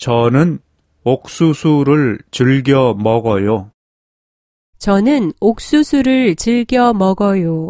저는 옥수수를 즐겨 먹어요. 저는 옥수수를 즐겨 먹어요.